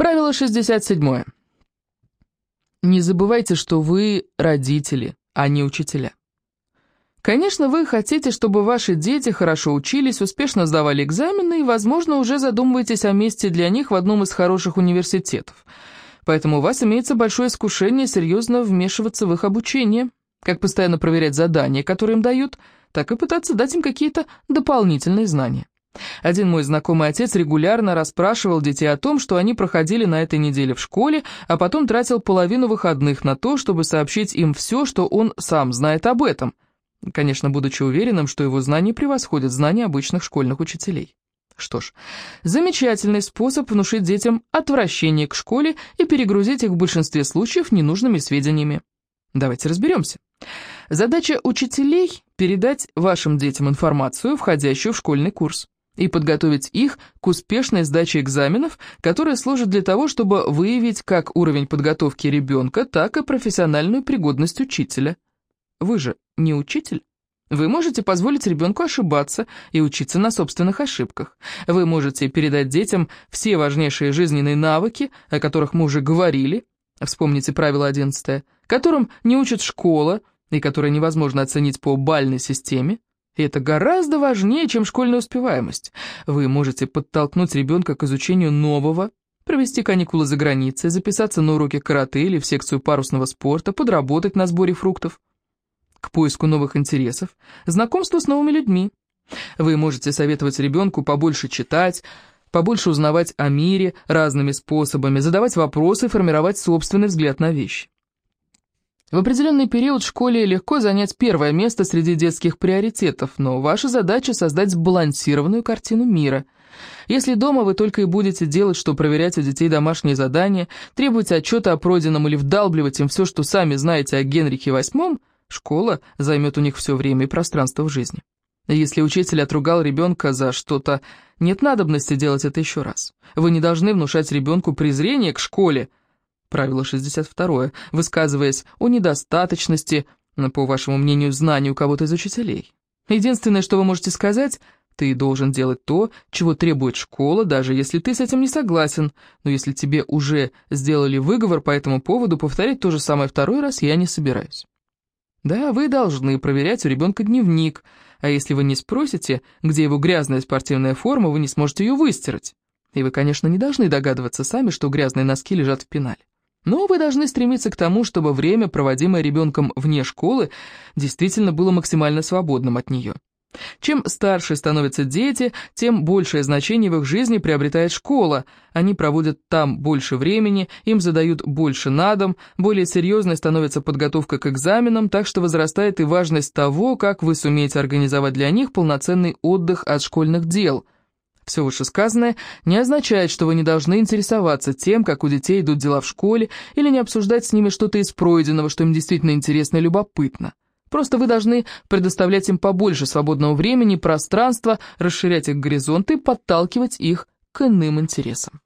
Правило 67. Не забывайте, что вы родители, а не учителя. Конечно, вы хотите, чтобы ваши дети хорошо учились, успешно сдавали экзамены и, возможно, уже задумываетесь о месте для них в одном из хороших университетов. Поэтому у вас имеется большое искушение серьезно вмешиваться в их обучение, как постоянно проверять задания, которые им дают, так и пытаться дать им какие-то дополнительные знания. Один мой знакомый отец регулярно расспрашивал детей о том, что они проходили на этой неделе в школе, а потом тратил половину выходных на то, чтобы сообщить им все, что он сам знает об этом – Конечно, будучи уверенным, что его знания превосходят знания обычных школьных учителей. Что ж, замечательный способ внушить детям отвращение к школе и перегрузить их в большинстве случаев ненужными сведениями. Давайте разберемся. Задача учителей – передать вашим детям информацию, входящую в школьный курс, и подготовить их к успешной сдаче экзаменов, которые служат для того, чтобы выявить как уровень подготовки ребенка, так и профессиональную пригодность учителя – вы же не учитель. Вы можете позволить ребенку ошибаться и учиться на собственных ошибках. Вы можете передать детям все важнейшие жизненные навыки, о которых мы уже говорили, вспомните правило 11, которым не учит школа и которые невозможно оценить по бальной системе. И это гораздо важнее, чем школьная успеваемость. Вы можете подтолкнуть ребенка к изучению нового, провести каникулы за границей, записаться на уроки карате или в секцию парусного спорта, подработать на сборе фруктов к поиску новых интересов, знакомству с новыми людьми. Вы можете советовать ребенку побольше читать, побольше узнавать о мире разными способами, задавать вопросы, формировать собственный взгляд на вещи. В определенный период в школе легко занять первое место среди детских приоритетов, но ваша задача создать сбалансированную картину мира. Если дома вы только и будете делать, что проверять у детей домашние задания, требовать отчета о пройденном или вдалбливать им все, что сами знаете о Генрихе VIII, Школа займет у них все время и пространство в жизни. Если учитель отругал ребенка за что-то, нет надобности делать это еще раз. Вы не должны внушать ребенку презрение к школе. Правило 62. Высказываясь о недостаточности, по вашему мнению, знаний у кого-то из учителей. Единственное, что вы можете сказать, ты должен делать то, чего требует школа, даже если ты с этим не согласен. Но если тебе уже сделали выговор по этому поводу, повторять то же самое второй раз я не собираюсь. Да, вы должны проверять у ребенка дневник, а если вы не спросите, где его грязная спортивная форма, вы не сможете ее выстирать. И вы, конечно, не должны догадываться сами, что грязные носки лежат в пенале. Но вы должны стремиться к тому, чтобы время, проводимое ребенком вне школы, действительно было максимально свободным от нее. Чем старше становятся дети, тем большее значение в их жизни приобретает школа. Они проводят там больше времени, им задают больше на дом, более серьезной становится подготовка к экзаменам, так что возрастает и важность того, как вы сумеете организовать для них полноценный отдых от школьных дел. Все вышесказанное не означает, что вы не должны интересоваться тем, как у детей идут дела в школе, или не обсуждать с ними что-то из пройденного, что им действительно интересно и любопытно. Просто вы должны предоставлять им побольше свободного времени, пространства, расширять их горизонты, подталкивать их к иным интересам.